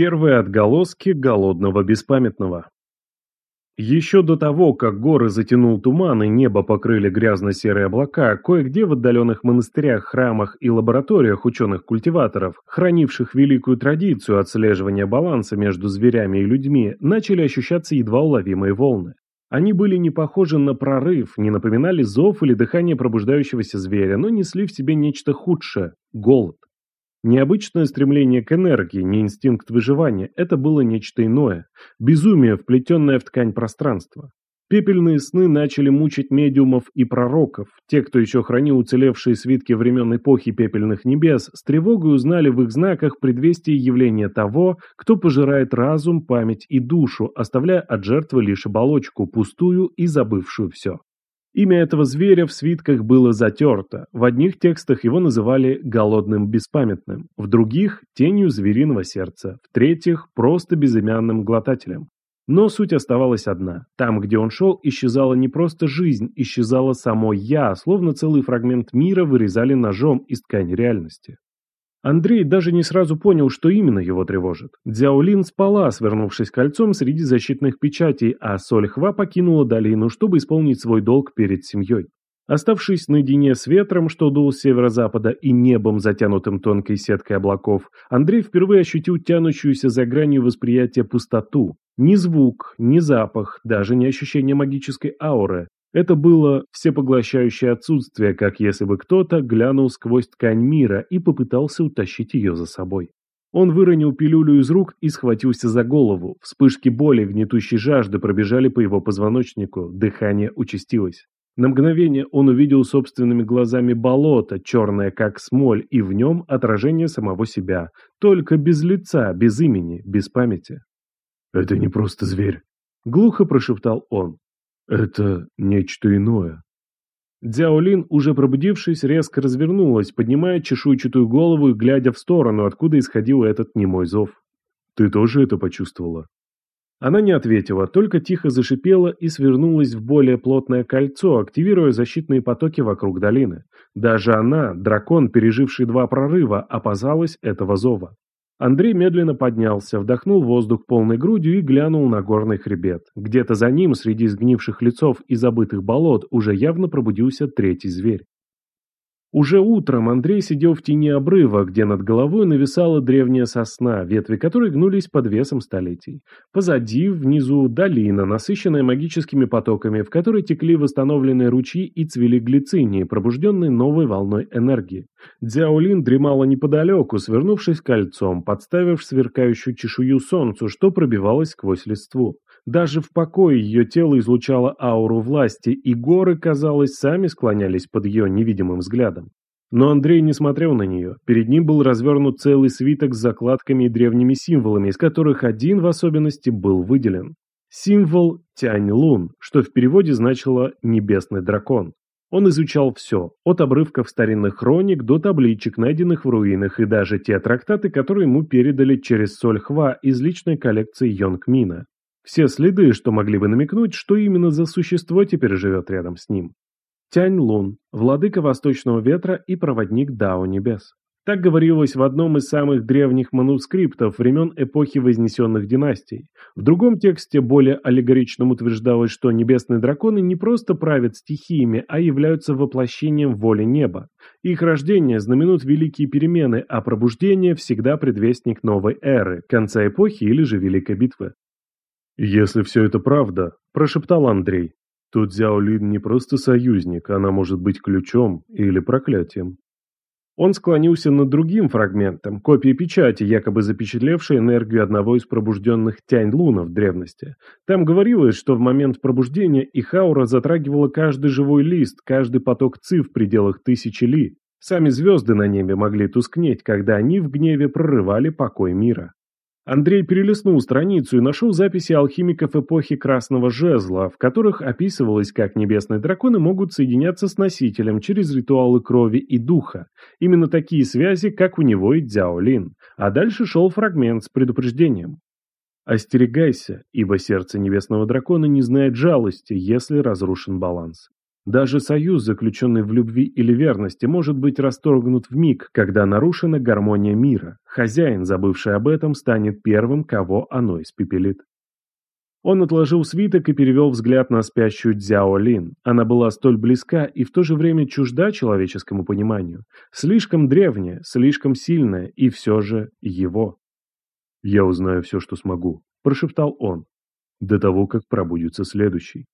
Первые отголоски голодного беспамятного. Еще до того, как горы затянул туман и небо покрыли грязно-серые облака, кое-где в отдаленных монастырях, храмах и лабораториях ученых-культиваторов, хранивших великую традицию отслеживания баланса между зверями и людьми, начали ощущаться едва уловимые волны. Они были не похожи на прорыв, не напоминали зов или дыхание пробуждающегося зверя, но несли в себе нечто худшее – голод. Необычное стремление к энергии, не инстинкт выживания, это было нечто иное. Безумие, вплетенное в ткань пространства. Пепельные сны начали мучить медиумов и пророков. Те, кто еще хранил уцелевшие свитки времен эпохи пепельных небес, с тревогой узнали в их знаках предвестие явления того, кто пожирает разум, память и душу, оставляя от жертвы лишь оболочку, пустую и забывшую все. Имя этого зверя в свитках было затерто, в одних текстах его называли «голодным беспамятным», в других – «тенью звериного сердца», в третьих – просто безымянным глотателем. Но суть оставалась одна. Там, где он шел, исчезала не просто жизнь, исчезало само «я», словно целый фрагмент мира вырезали ножом из ткани реальности. Андрей даже не сразу понял, что именно его тревожит. Дзяолин спала, свернувшись кольцом среди защитных печатей, а Сольхва покинула долину, чтобы исполнить свой долг перед семьей. Оставшись наедине с ветром, что дул с северо-запада, и небом, затянутым тонкой сеткой облаков, Андрей впервые ощутил тянущуюся за гранью восприятия пустоту. Ни звук, ни запах, даже не ощущение магической ауры. Это было всепоглощающее отсутствие, как если бы кто-то глянул сквозь ткань мира и попытался утащить ее за собой. Он выронил пилюлю из рук и схватился за голову. Вспышки боли, гнетущей жажды пробежали по его позвоночнику, дыхание участилось. На мгновение он увидел собственными глазами болото, черное как смоль, и в нем отражение самого себя, только без лица, без имени, без памяти. «Это не просто зверь», — глухо прошептал он. Это нечто иное. Дзяолин, уже пробудившись, резко развернулась, поднимая чешуйчатую голову и глядя в сторону, откуда исходил этот немой зов. «Ты тоже это почувствовала?» Она не ответила, только тихо зашипела и свернулась в более плотное кольцо, активируя защитные потоки вокруг долины. Даже она, дракон, переживший два прорыва, опасалась этого зова. Андрей медленно поднялся, вдохнул воздух полной грудью и глянул на горный хребет. Где-то за ним, среди сгнивших лицов и забытых болот, уже явно пробудился третий зверь. Уже утром Андрей сидел в тени обрыва, где над головой нависала древняя сосна, ветви которой гнулись под весом столетий. Позади, внизу, долина, насыщенная магическими потоками, в которой текли восстановленные ручьи и цвели глицинии, пробужденные новой волной энергии. Дзяолин дремала неподалеку, свернувшись кольцом, подставив сверкающую чешую солнцу, что пробивалось сквозь листву. Даже в покое ее тело излучало ауру власти, и горы, казалось, сами склонялись под ее невидимым взглядом. Но Андрей не смотрел на нее. Перед ним был развернут целый свиток с закладками и древними символами, из которых один в особенности был выделен. Символ Тянь-Лун, что в переводе значило «небесный дракон». Он изучал все, от обрывков старинных хроник до табличек, найденных в руинах, и даже те трактаты, которые ему передали через Соль Хва из личной коллекции Йонг Мина. Все следы, что могли бы намекнуть, что именно за существо теперь живет рядом с ним. Тянь Лун, владыка Восточного Ветра и проводник Дао Небес. Так говорилось в одном из самых древних манускриптов времен эпохи Вознесенных династий. В другом тексте более аллегоричном утверждалось, что небесные драконы не просто правят стихиями, а являются воплощением воли неба. Их рождение знаменует великие перемены, а пробуждение всегда предвестник новой эры, конца эпохи или же Великой битвы. «Если все это правда», – прошептал Андрей, – «то Дзяолин не просто союзник, она может быть ключом или проклятием». Он склонился над другим фрагментом, копией печати, якобы запечатлевшей энергию одного из пробужденных Тянь-Лунов в древности. Там говорилось, что в момент пробуждения их аура затрагивала каждый живой лист, каждый поток ци в пределах тысячи ли. Сами звезды на небе могли тускнеть, когда они в гневе прорывали покой мира. Андрей перелистнул страницу и нашел записи алхимиков эпохи Красного Жезла, в которых описывалось, как небесные драконы могут соединяться с носителем через ритуалы крови и духа. Именно такие связи, как у него и Дзяо Лин. А дальше шел фрагмент с предупреждением. «Остерегайся, ибо сердце небесного дракона не знает жалости, если разрушен баланс. Даже союз, заключенный в любви или верности, может быть расторгнут в миг, когда нарушена гармония мира. Хозяин, забывший об этом, станет первым, кого оно испепелит. Он отложил свиток и перевел взгляд на спящую Дзяо Лин. Она была столь близка и в то же время чужда человеческому пониманию. Слишком древняя, слишком сильная и все же его. «Я узнаю все, что смогу», – прошептал он, до того, как пробудится следующий.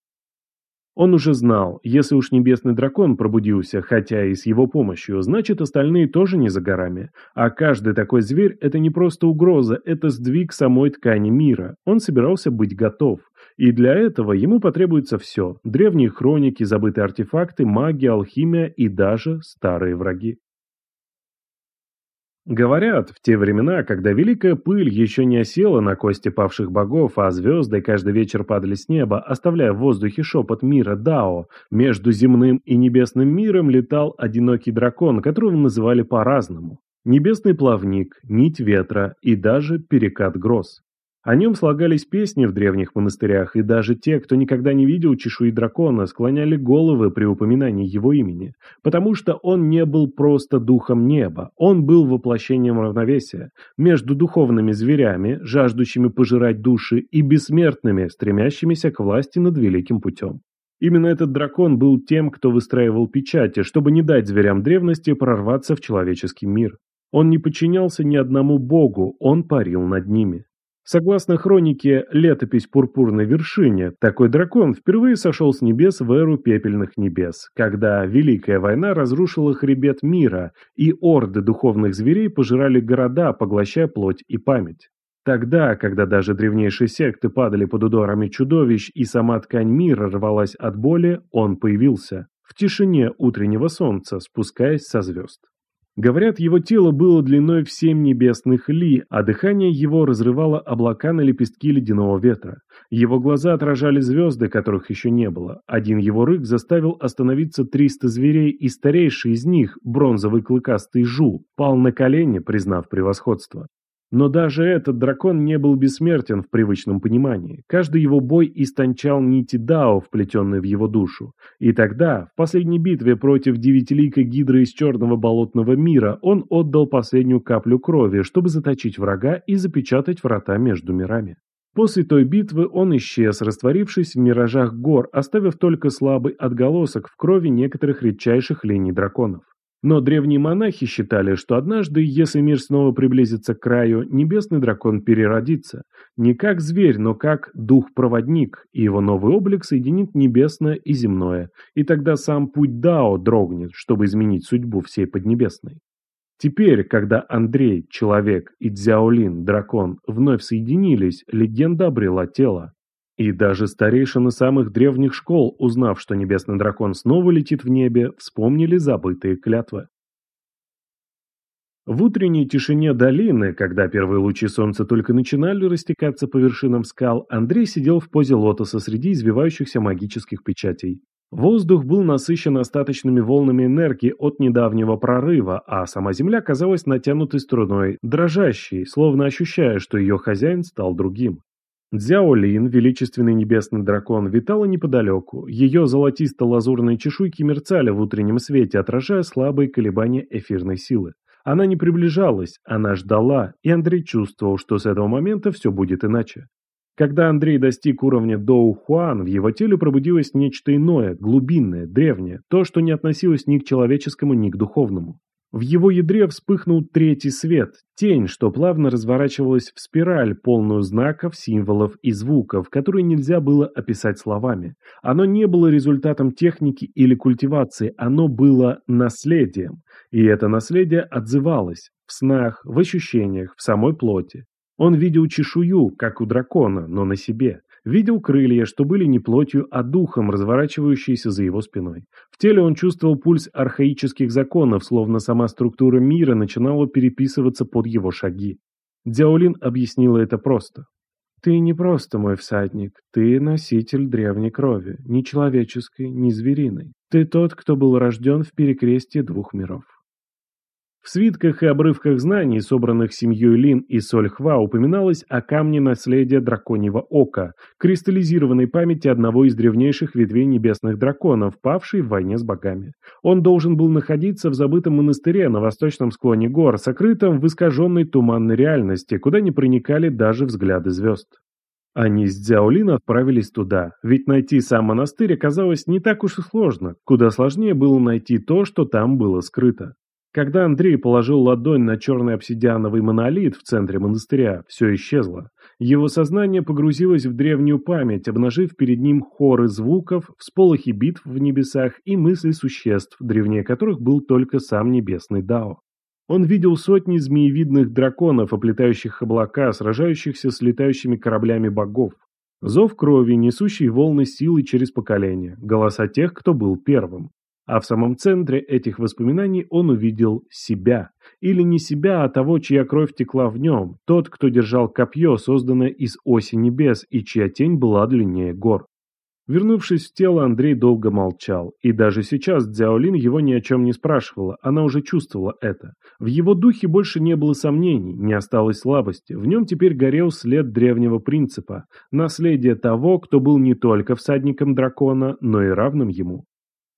Он уже знал, если уж небесный дракон пробудился, хотя и с его помощью, значит остальные тоже не за горами. А каждый такой зверь – это не просто угроза, это сдвиг самой ткани мира. Он собирался быть готов. И для этого ему потребуется все – древние хроники, забытые артефакты, магия, алхимия и даже старые враги. Говорят, в те времена, когда великая пыль еще не осела на кости павших богов, а звезды каждый вечер падали с неба, оставляя в воздухе шепот мира Дао, между земным и небесным миром летал одинокий дракон, которого называли по-разному. Небесный плавник, нить ветра и даже перекат гроз. О нем слагались песни в древних монастырях, и даже те, кто никогда не видел чешуи дракона, склоняли головы при упоминании его имени, потому что он не был просто духом неба, он был воплощением равновесия между духовными зверями, жаждущими пожирать души, и бессмертными, стремящимися к власти над великим путем. Именно этот дракон был тем, кто выстраивал печати, чтобы не дать зверям древности прорваться в человеческий мир. Он не подчинялся ни одному богу, он парил над ними. Согласно хронике «Летопись пурпурной вершине», такой дракон впервые сошел с небес в эру пепельных небес, когда Великая война разрушила хребет мира, и орды духовных зверей пожирали города, поглощая плоть и память. Тогда, когда даже древнейшие секты падали под ударами чудовищ и сама ткань мира рвалась от боли, он появился, в тишине утреннего солнца, спускаясь со звезд. Говорят, его тело было длиной в семь небесных ли, а дыхание его разрывало облака на лепестки ледяного ветра. Его глаза отражали звезды, которых еще не было. Один его рык заставил остановиться триста зверей, и старейший из них, бронзовый клыкастый Жу, пал на колени, признав превосходство. Но даже этот дракон не был бессмертен в привычном понимании. Каждый его бой истончал нити Дао, вплетенные в его душу. И тогда, в последней битве против девятиликой гидры из черного болотного мира, он отдал последнюю каплю крови, чтобы заточить врага и запечатать врата между мирами. После той битвы он исчез, растворившись в миражах гор, оставив только слабый отголосок в крови некоторых редчайших линий драконов. Но древние монахи считали, что однажды, если мир снова приблизится к краю, небесный дракон переродится. Не как зверь, но как дух-проводник, и его новый облик соединит небесное и земное. И тогда сам путь Дао дрогнет, чтобы изменить судьбу всей Поднебесной. Теперь, когда Андрей, человек, и Дзяолин, дракон, вновь соединились, легенда обрела тело. И даже старейшины самых древних школ, узнав, что небесный дракон снова летит в небе, вспомнили забытые клятвы. В утренней тишине долины, когда первые лучи солнца только начинали растекаться по вершинам скал, Андрей сидел в позе лотоса среди извивающихся магических печатей. Воздух был насыщен остаточными волнами энергии от недавнего прорыва, а сама земля казалась натянутой струной, дрожащей, словно ощущая, что ее хозяин стал другим. Дзяолин, величественный небесный дракон, витала неподалеку. Ее золотисто-лазурные чешуйки мерцали в утреннем свете, отражая слабые колебания эфирной силы. Она не приближалась, она ждала, и Андрей чувствовал, что с этого момента все будет иначе. Когда Андрей достиг уровня Доу Хуан, в его теле пробудилось нечто иное, глубинное, древнее, то, что не относилось ни к человеческому, ни к духовному. В его ядре вспыхнул третий свет, тень, что плавно разворачивалась в спираль, полную знаков, символов и звуков, которые нельзя было описать словами. Оно не было результатом техники или культивации, оно было наследием. И это наследие отзывалось в снах, в ощущениях, в самой плоти. Он видел чешую, как у дракона, но на себе. Видел крылья, что были не плотью, а духом, разворачивающиеся за его спиной. В теле он чувствовал пульс архаических законов, словно сама структура мира начинала переписываться под его шаги. Дзяолин объяснила это просто. «Ты не просто мой всадник, ты носитель древней крови, ни человеческой, ни звериной. Ты тот, кто был рожден в перекрестии двух миров». В свитках и обрывках знаний, собранных семьей Лин и Сольхва, упоминалось о камне наследия драконьего ока, кристаллизированной памяти одного из древнейших ветвей небесных драконов, павшей в войне с богами. Он должен был находиться в забытом монастыре на восточном склоне гор, сокрытом в искаженной туманной реальности, куда не проникали даже взгляды звезд. Они с Дзяолин отправились туда, ведь найти сам монастырь оказалось не так уж и сложно, куда сложнее было найти то, что там было скрыто. Когда Андрей положил ладонь на черный обсидиановый монолит в центре монастыря, все исчезло. Его сознание погрузилось в древнюю память, обнажив перед ним хоры звуков, всполохи битв в небесах и мысли существ, древнее которых был только сам небесный Дао. Он видел сотни змеевидных драконов, оплетающих облака, сражающихся с летающими кораблями богов. Зов крови, несущий волны силы через поколения, голоса тех, кто был первым. А в самом центре этих воспоминаний он увидел себя. Или не себя, а того, чья кровь текла в нем. Тот, кто держал копье, созданное из оси небес, и чья тень была длиннее гор. Вернувшись в тело, Андрей долго молчал. И даже сейчас Дзяолин его ни о чем не спрашивала, она уже чувствовала это. В его духе больше не было сомнений, не осталось слабости. В нем теперь горел след древнего принципа, наследие того, кто был не только всадником дракона, но и равным ему.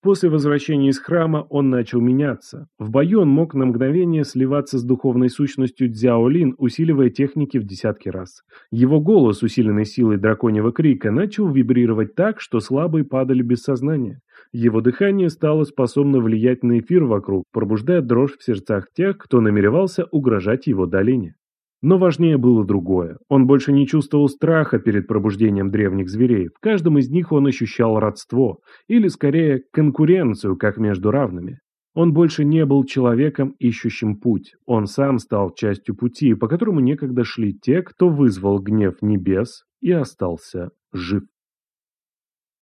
После возвращения из храма он начал меняться. В бою он мог на мгновение сливаться с духовной сущностью Дзяолин, усиливая техники в десятки раз. Его голос, усиленный силой драконьего крика, начал вибрировать так, что слабые падали без сознания. Его дыхание стало способно влиять на эфир вокруг, пробуждая дрожь в сердцах тех, кто намеревался угрожать его долине. Но важнее было другое. Он больше не чувствовал страха перед пробуждением древних зверей. В каждом из них он ощущал родство, или скорее конкуренцию, как между равными. Он больше не был человеком, ищущим путь. Он сам стал частью пути, по которому некогда шли те, кто вызвал гнев небес и остался жив.